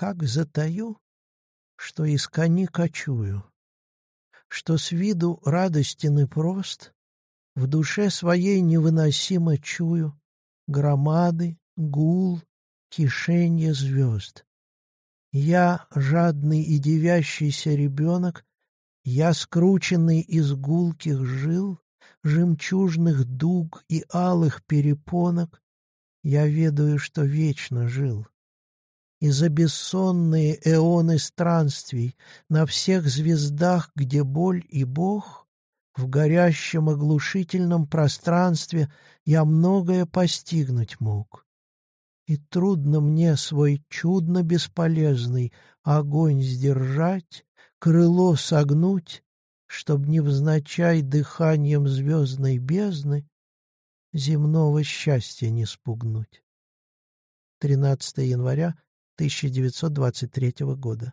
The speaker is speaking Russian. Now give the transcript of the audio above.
как затаю, что из кони кочую, что с виду радостен и прост, в душе своей невыносимо чую громады, гул, кишенье звезд. Я, жадный и девящийся ребенок, я, скрученный из гулких жил, жемчужных дуг и алых перепонок, я ведаю, что вечно жил. И за бессонные эоны странствий на всех звездах, где боль и Бог, в горящем оглушительном пространстве я многое постигнуть мог. И трудно мне свой чудно бесполезный огонь сдержать, крыло согнуть, чтоб невзначай дыханием звездной бездны земного счастья не спугнуть. 13 января 1923 года.